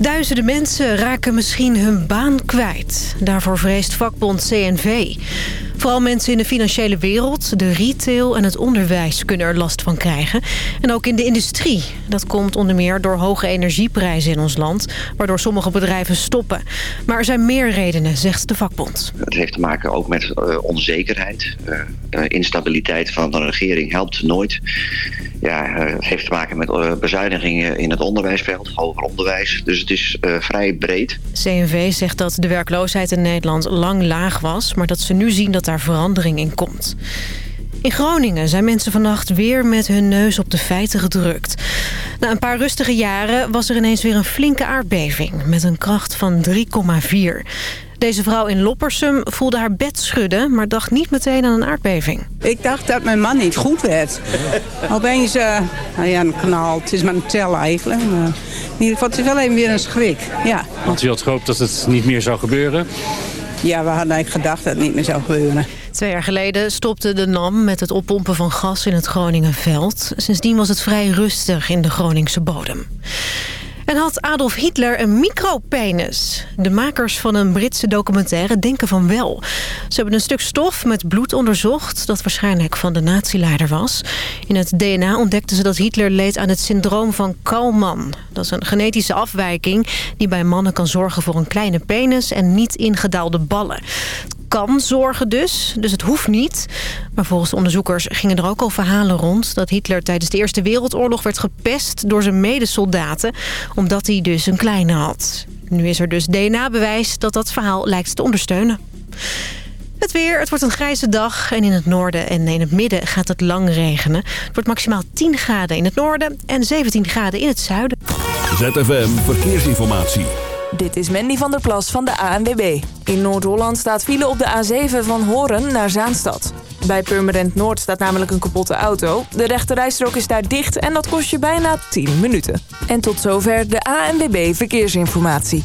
Duizenden mensen raken misschien hun baan kwijt. Daarvoor vreest vakbond CNV. Vooral mensen in de financiële wereld, de retail en het onderwijs kunnen er last van krijgen. En ook in de industrie. Dat komt onder meer door hoge energieprijzen in ons land, waardoor sommige bedrijven stoppen. Maar er zijn meer redenen, zegt de vakbond. Het heeft te maken ook met uh, onzekerheid. Uh, uh, instabiliteit van de regering helpt nooit. Ja, het heeft te maken met bezuinigingen in het onderwijsveld, hoger onderwijs. Dus het is vrij breed. CNV zegt dat de werkloosheid in Nederland lang laag was, maar dat ze nu zien dat daar verandering in komt. In Groningen zijn mensen vannacht weer met hun neus op de feiten gedrukt. Na een paar rustige jaren was er ineens weer een flinke aardbeving... met een kracht van 3,4. Deze vrouw in Loppersum voelde haar bed schudden... maar dacht niet meteen aan een aardbeving. Ik dacht dat mijn man niet goed werd. Opeens, uh, nou ja, een kanaal. Het is maar een tel eigenlijk. Maar in ieder geval, het is wel even weer een schrik. Ja. Want u had gehoopt dat het niet meer zou gebeuren? Ja, we hadden eigenlijk gedacht dat het niet meer zou gebeuren. Twee jaar geleden stopte de NAM met het oppompen van gas in het Groningenveld. Sindsdien was het vrij rustig in de Groningse bodem. En had Adolf Hitler een micropenis? De makers van een Britse documentaire denken van wel. Ze hebben een stuk stof met bloed onderzocht... dat waarschijnlijk van de natieleider was. In het DNA ontdekten ze dat Hitler leed aan het syndroom van Kalman. Dat is een genetische afwijking die bij mannen kan zorgen voor een kleine penis... en niet ingedaalde ballen kan zorgen dus, dus het hoeft niet. Maar volgens onderzoekers gingen er ook al verhalen rond... dat Hitler tijdens de Eerste Wereldoorlog werd gepest door zijn medesoldaten... omdat hij dus een kleine had. Nu is er dus DNA-bewijs dat dat verhaal lijkt te ondersteunen. Het weer, het wordt een grijze dag en in het noorden en in het midden gaat het lang regenen. Het wordt maximaal 10 graden in het noorden en 17 graden in het zuiden. ZFM Verkeersinformatie. Dit is Mandy van der Plas van de ANWB. In Noord-Holland staat file op de A7 van Horen naar Zaanstad. Bij Purmerend Noord staat namelijk een kapotte auto. De rechterrijstrook is daar dicht en dat kost je bijna 10 minuten. En tot zover de ANWB Verkeersinformatie.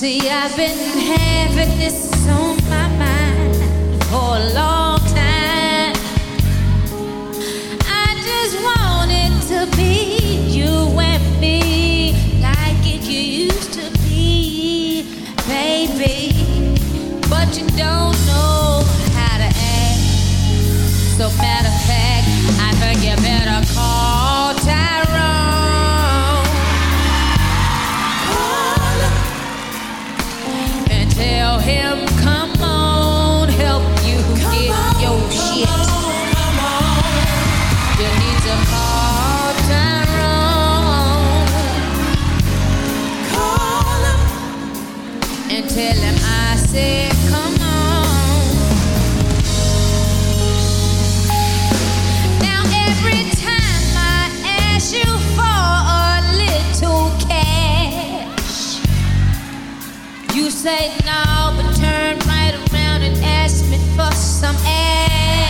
See, I've been having this on my mind for a long time. I just wanted to be you and me like it used to be, baby. But you don't say come on now every time I ask you for a little cash You say no, but turn right around and ask me for some ass.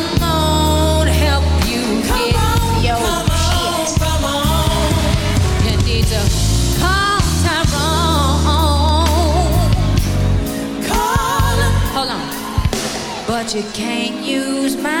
You can't use my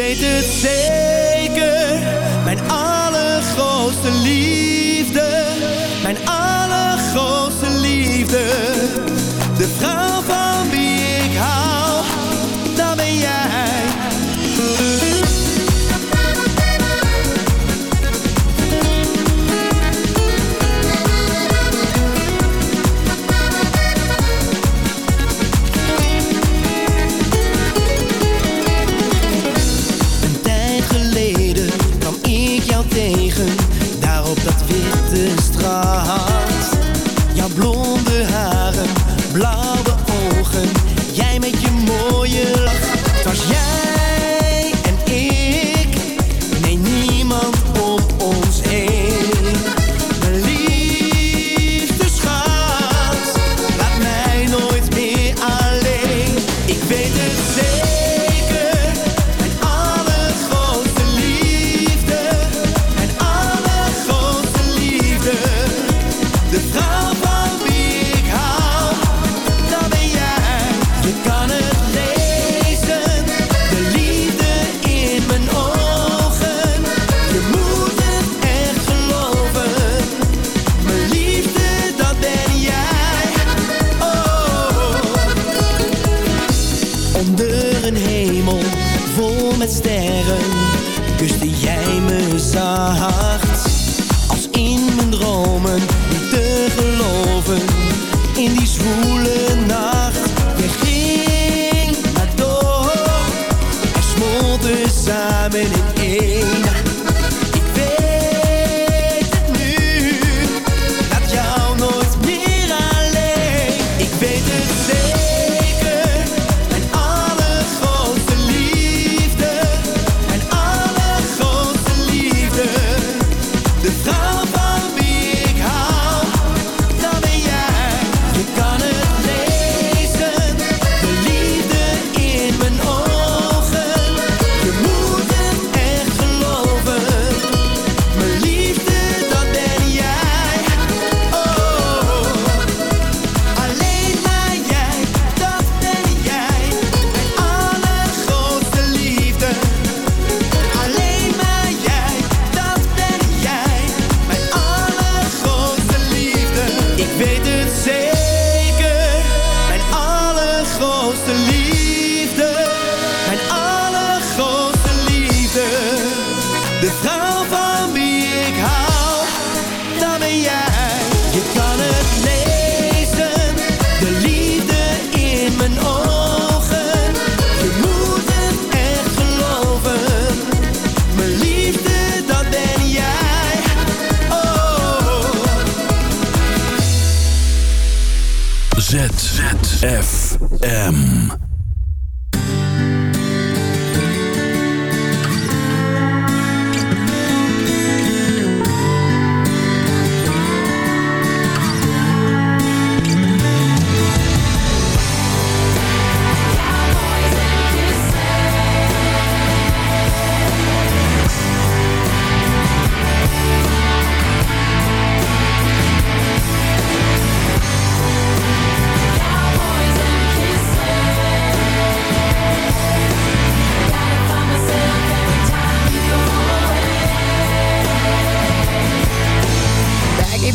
Weet het zeker, mijn allergrootste liefde, mijn allergrootste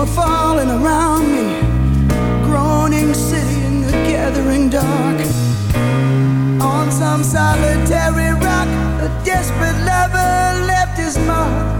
were falling around me, groaning city in the gathering dark. On some solitary rock, a desperate lover left his mark.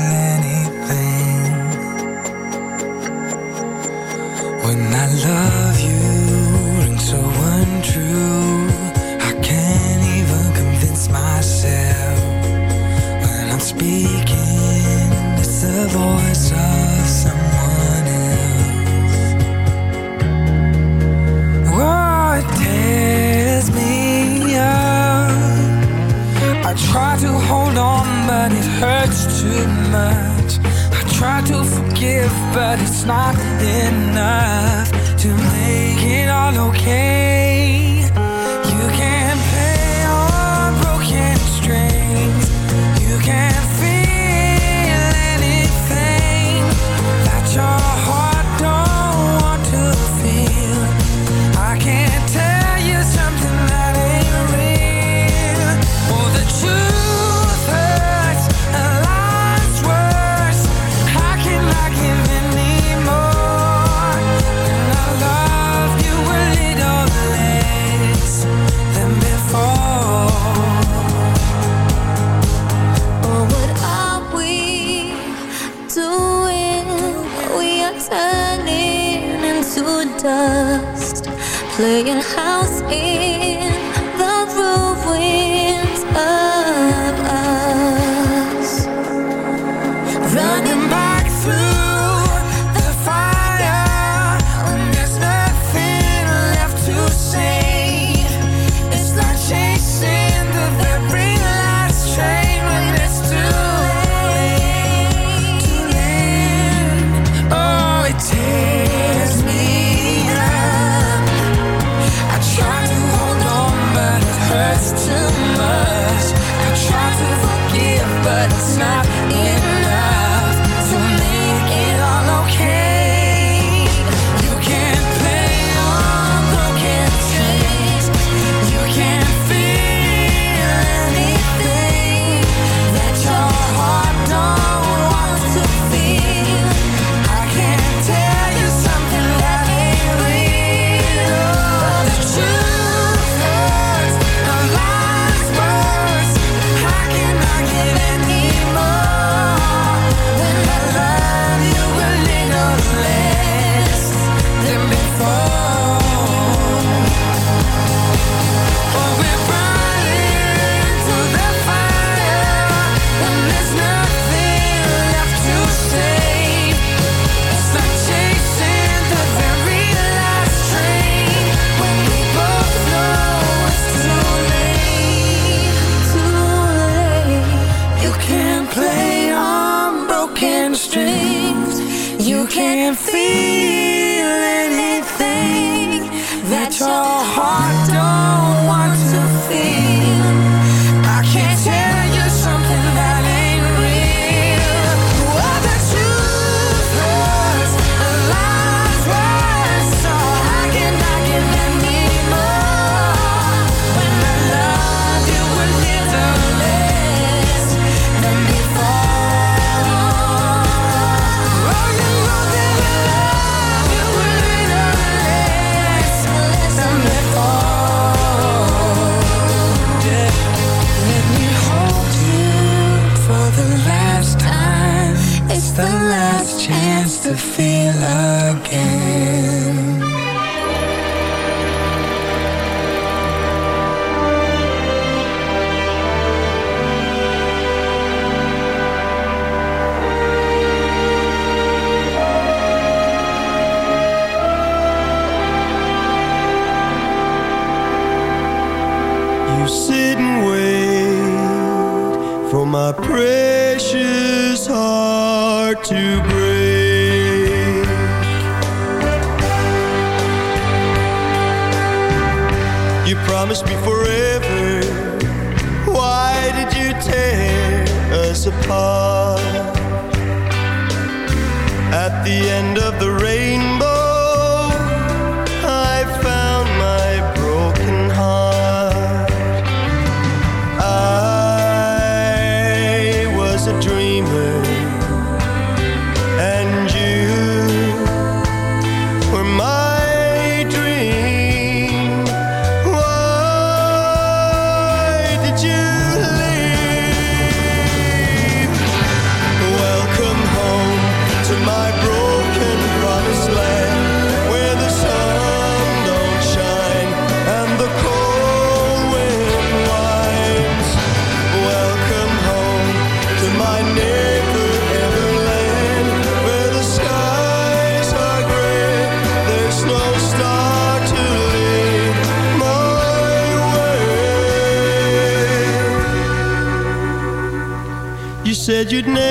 you'd never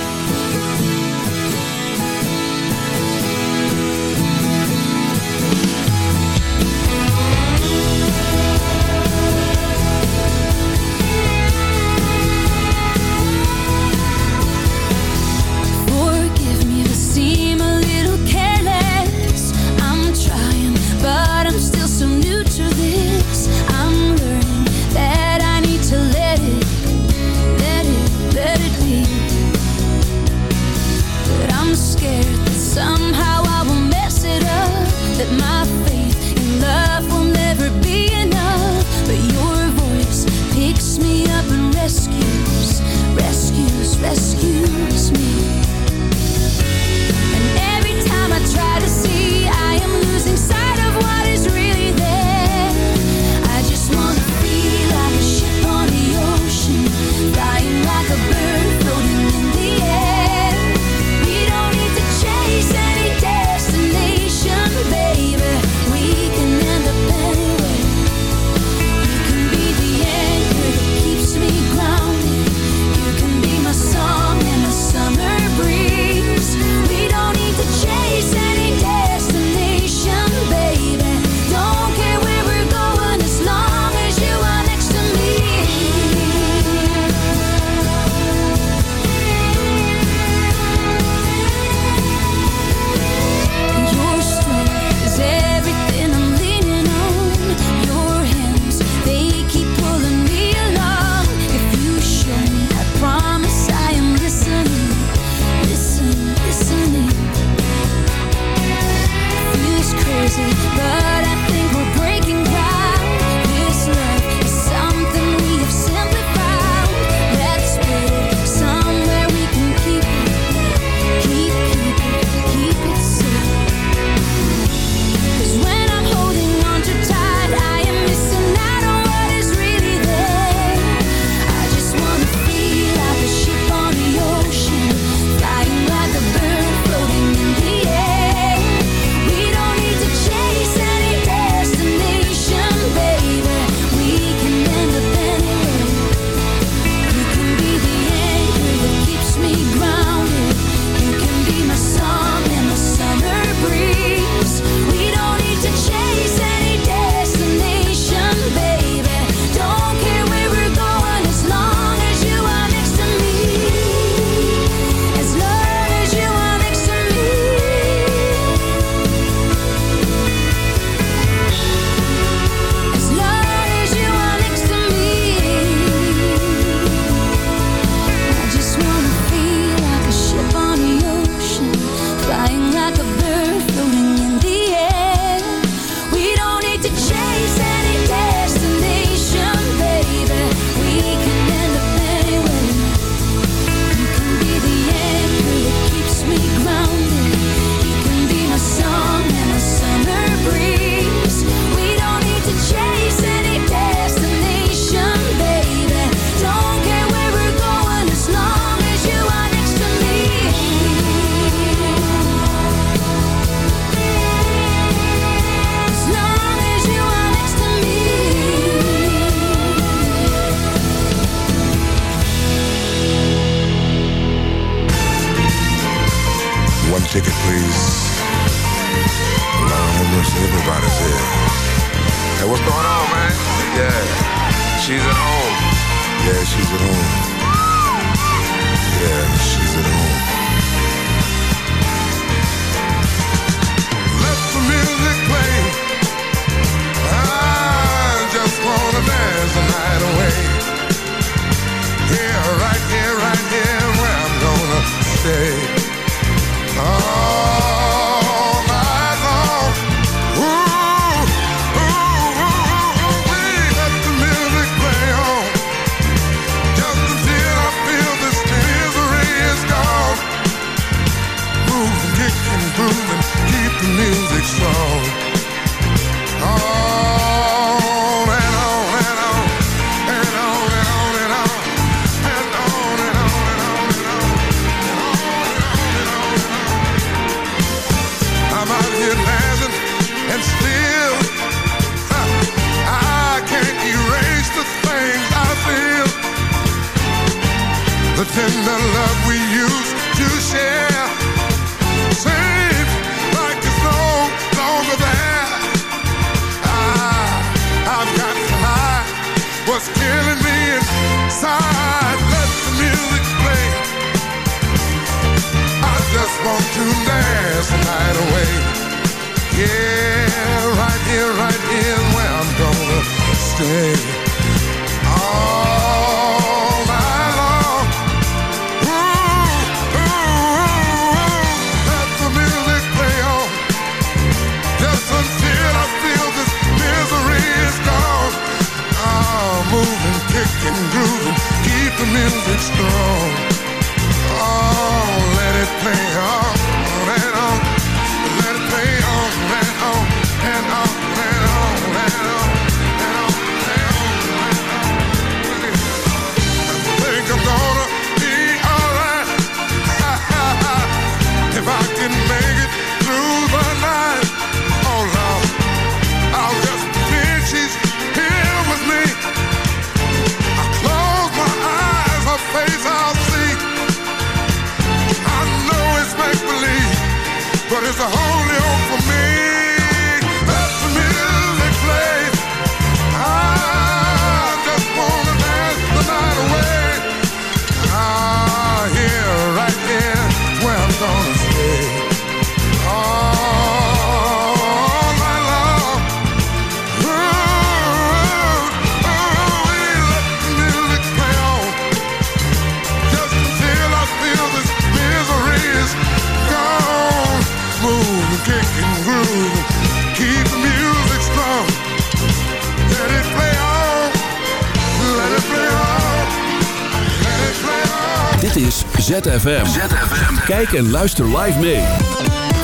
ZFM. Kijk en luister live mee.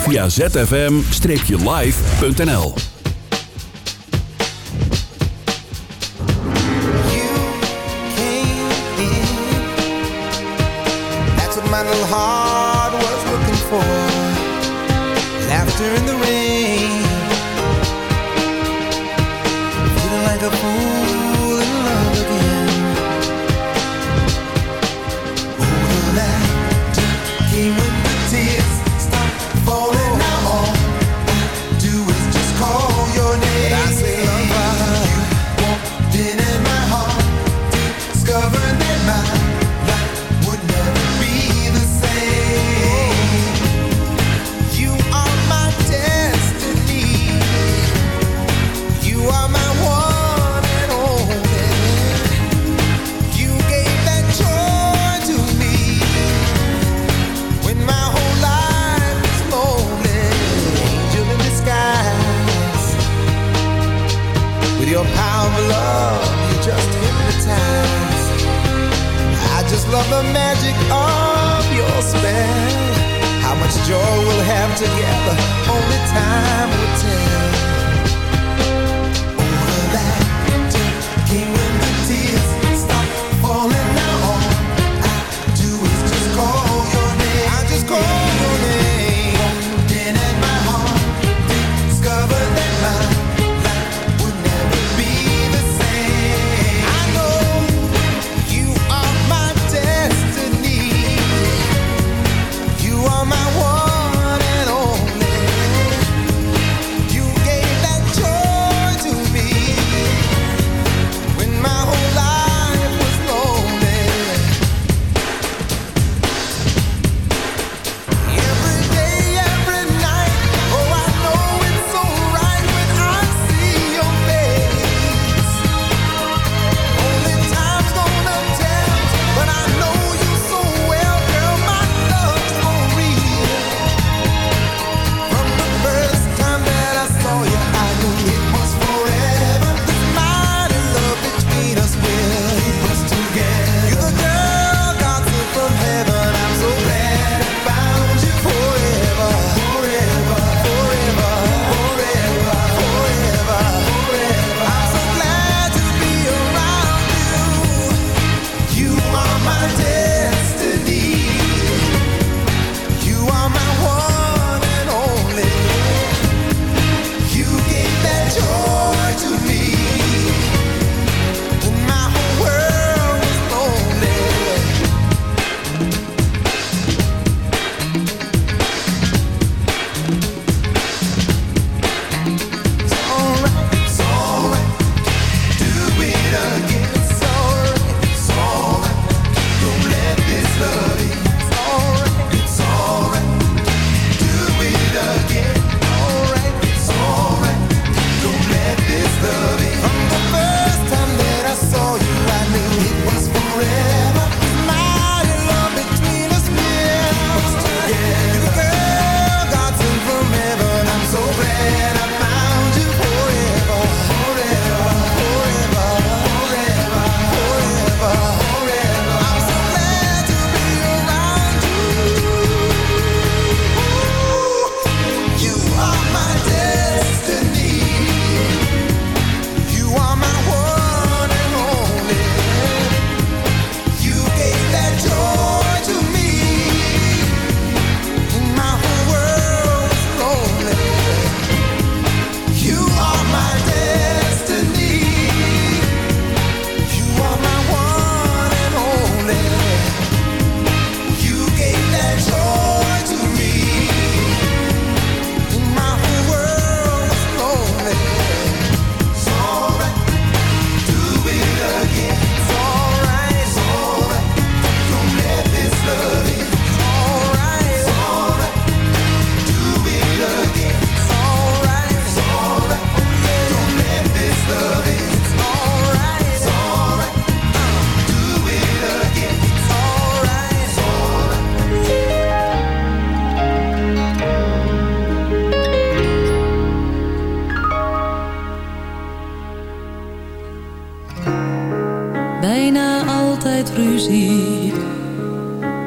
Via zfm-live.nl That's what my little heart was looking for Laughter in the rain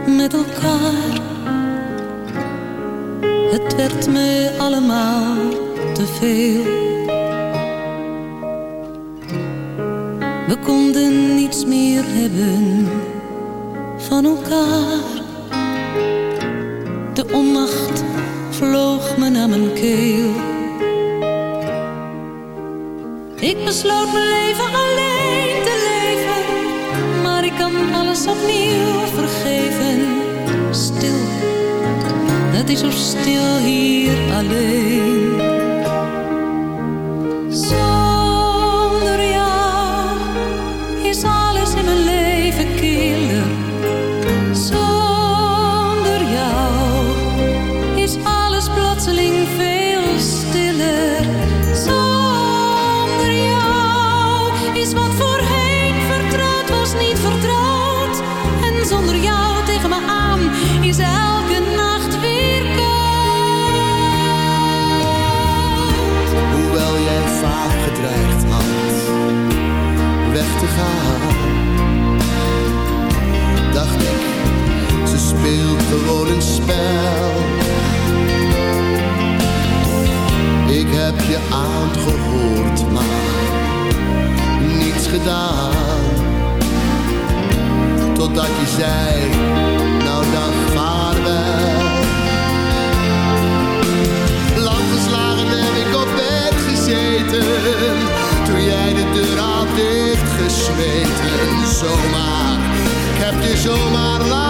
met elkaar. Het werd me allemaal te veel zomaar, ik heb je zomaar laten.